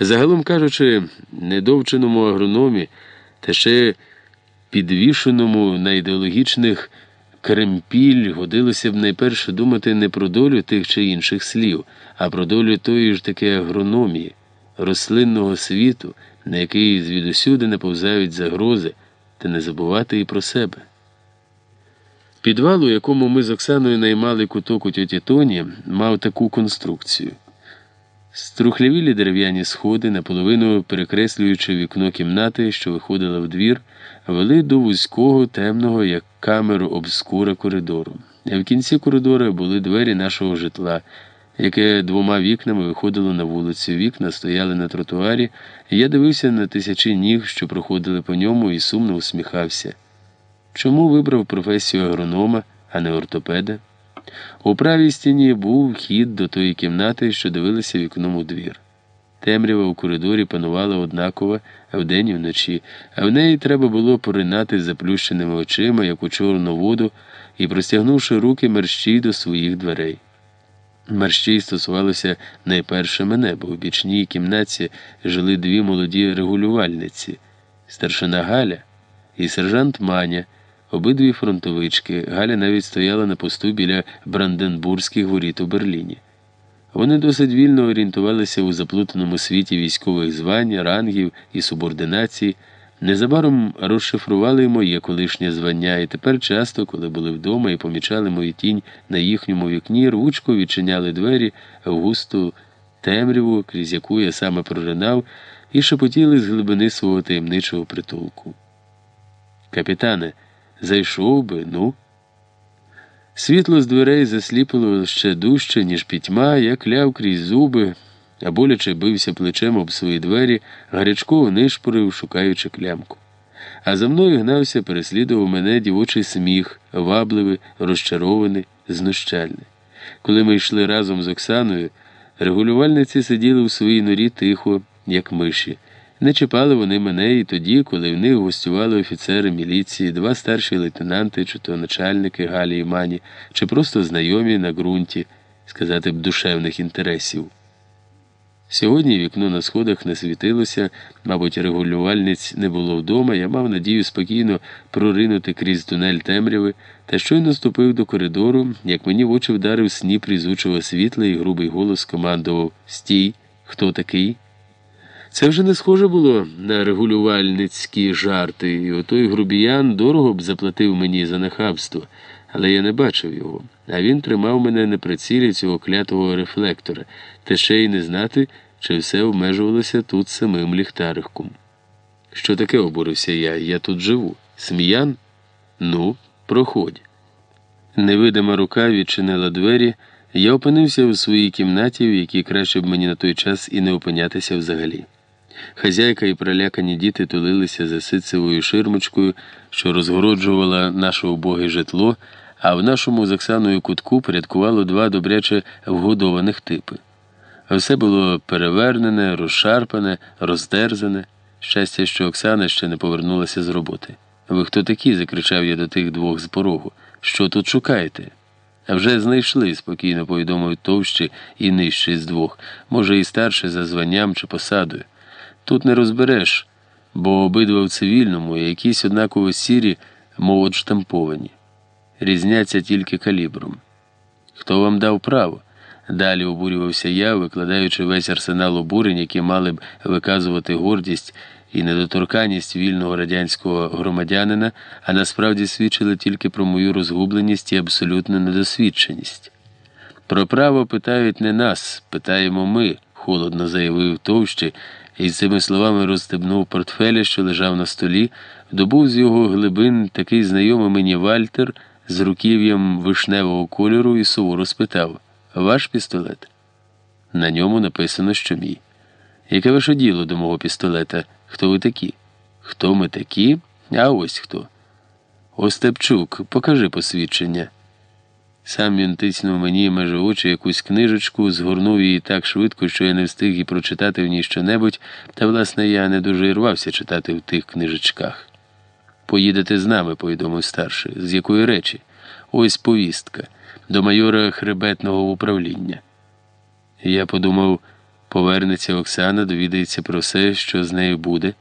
Загалом кажучи, недовченому агрономі та ще підвішеному на ідеологічних кремпіль годилося б найперше думати не про долю тих чи інших слів, а про долю тої ж таки агрономії, рослинного світу, на який звідусюди наповзають загрози, та не забувати і про себе. Підвал, у якому ми з Оксаною наймали куток у тьоті Тоні, мав таку конструкцію. Струхлявілі дерев'яні сходи, наполовину перекреслюючи вікно кімнати, що виходила в двір, вели до вузького, темного, як камеру обскура коридору. В кінці коридора були двері нашого житла, яке двома вікнами виходило на вулицю. Вікна стояли на тротуарі, і я дивився на тисячі ніг, що проходили по ньому, і сумно усміхався. Чому вибрав професію агронома, а не ортопеда? У правій стіні був вхід до тої кімнати, що дивилася вікном у двір. Темрява у коридорі панувала однаково вдень і вночі, а в неї треба було поринати заплющеними очима, як у чорну воду, і простягнувши руки мерщій до своїх дверей. Мерщій стосувалося найперше мене, бо в бічній кімнаті жили дві молоді регулювальниці старшина Галя і сержант Маня. Обидві фронтовички Галя навіть стояла на посту біля Бранденбурзьких воріт у Берліні. Вони досить вільно орієнтувалися у заплутаному світі військових звань, рангів і субординації. Незабаром розшифрували моє колишнє звання, і тепер часто, коли були вдома і помічали мою тінь на їхньому вікні, рвучко відчиняли двері в густу темряву, крізь яку я саме проринав, і шепотіли з глибини свого таємничого притулку. Капітане. Зайшов би, ну. Світло з дверей засліпило ще дужче, ніж пітьма, я кляв крізь зуби, а боляче бився плечем об свої двері, гарячково нишпорив, шукаючи клямку. А за мною гнався, переслідував мене дівочий сміх, вабливий, розчарований, знущальний. Коли ми йшли разом з Оксаною, регулювальниці сиділи у своїй норі тихо, як миші. Не чіпали вони мене і тоді, коли в них гостювали офіцери міліції, два старші лейтенанти, чи то начальники Галі і Мані, чи просто знайомі на ґрунті, сказати б, душевних інтересів. Сьогодні вікно на сходах не світилося, мабуть, регулювальниць не було вдома, я мав надію спокійно проринути крізь тунель темряви, та щойно ступив до коридору, як мені в очі вдарив сніп різучого світла і грубий голос командував Стій, хто такий? Це вже не схоже було на регулювальницькі жарти, і отой грубіян дорого б заплатив мені за нахабство, але я не бачив його, а він тримав мене на прицілі цього клятого рефлектора, та ще й не знати, чи все обмежувалося тут самим ліхтариком. Що таке обурився я? Я тут живу. Сміян? Ну, проходь. Невидима рука відчинила двері. Я опинився у своїй кімнаті, в якій краще б мені на той час і не опинятися взагалі. Хазяйка і пролякані діти тулилися за ситцевою ширмочкою, що розгороджувала наше убоге житло, а в нашому з Оксаною кутку порядкувало два добряче вгодованих типи. Все було перевернене, розшарпане, роздерзане. Щастя, що Оксана ще не повернулася з роботи. Ви хто такі? закричав я до тих двох з порогу. Що тут шукаєте? А вже знайшли, спокійно повідомив товщі і нижчий з двох, може, і старший за званням чи посадою. Тут не розбереш, бо обидва в цивільному і якісь однаково сірі, мов отштамповані. Різняться тільки калібром. Хто вам дав право? Далі обурювався я, викладаючи весь арсенал обурень, які мали б виказувати гордість і недоторканність вільного радянського громадянина, а насправді свідчили тільки про мою розгубленість і абсолютну недосвідченість. Про право питають не нас, питаємо ми, холодно заявив товщий, і з цими словами розстебнув портфеля, що лежав на столі, добув з його глибин такий знайомий мені Вальтер з руків'ям вишневого кольору і суворо спитав Ваш пістолет? На ньому написано, що мій. Яке ваше діло до мого пістолета? Хто ви такі? Хто ми такі? А ось хто. Остапчук, покажи посвідчення. Сам він тиснув мені майже очі якусь книжечку, згорнув її так швидко, що я не встиг і прочитати в ній щонебудь, та, власне, я не дуже і рвався читати в тих книжечках. Поїдете з нами, повідомив старший. З якої речі? Ось повістка до майора хребетного управління. Я подумав, Повернеться Оксана, довідається про все, що з нею буде.